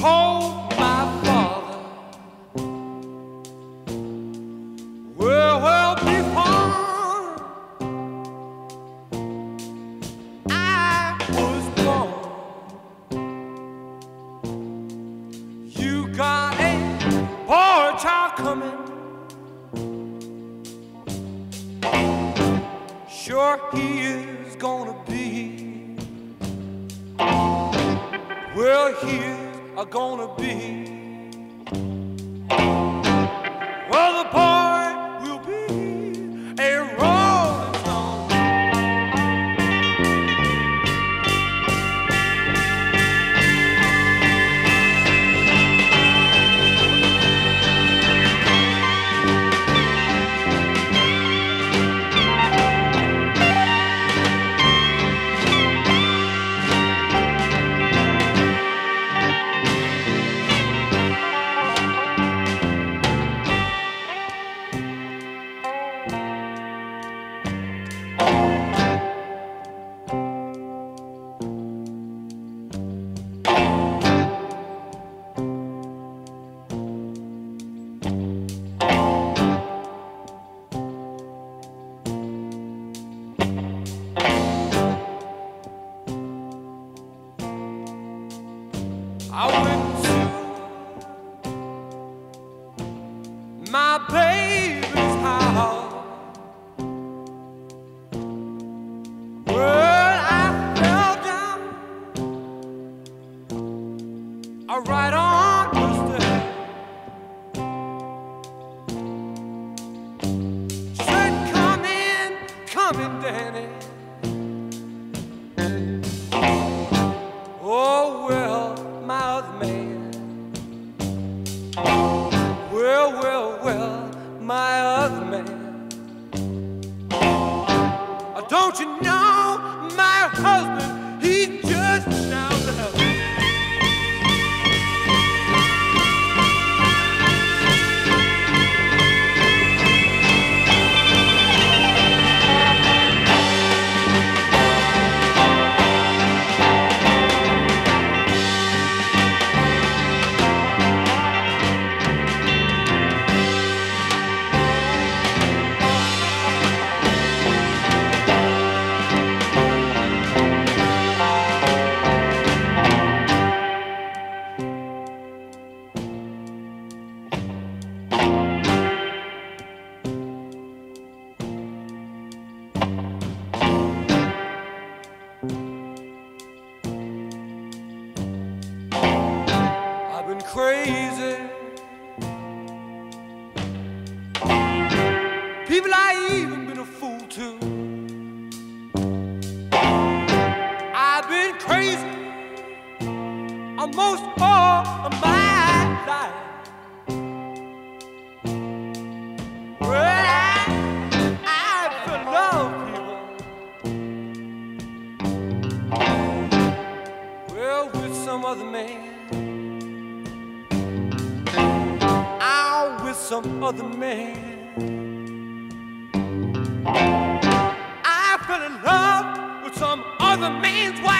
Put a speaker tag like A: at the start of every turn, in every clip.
A: told my father, I was born, you got a child coming. Sure, gonna be. Well, here are gonna be. right on coasting. She said, Come in, come in, Danny. Oh, well, my other man. Well, well, well, my other man. Don't you know? crazy almost all of my life. Well, I, I feel love, people. Well, with some other man, i with some other man. I fell in love with some other man's wife.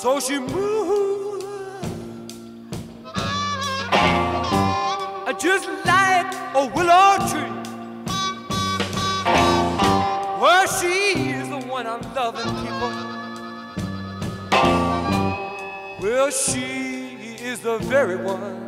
A: So she moved just like a willow tree. Well, she is the one I'm loving, people. Well, she is the very one.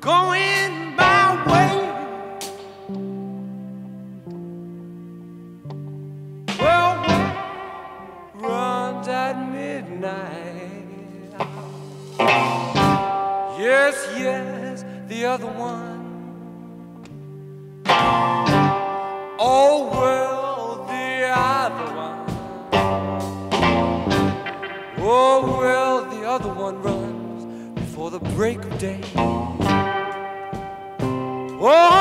A: Going my way. Well, runs at midnight. Yes, yes, the other one. Oh, well, the other one. Oh, well, the other one runs before the break of day. Oh.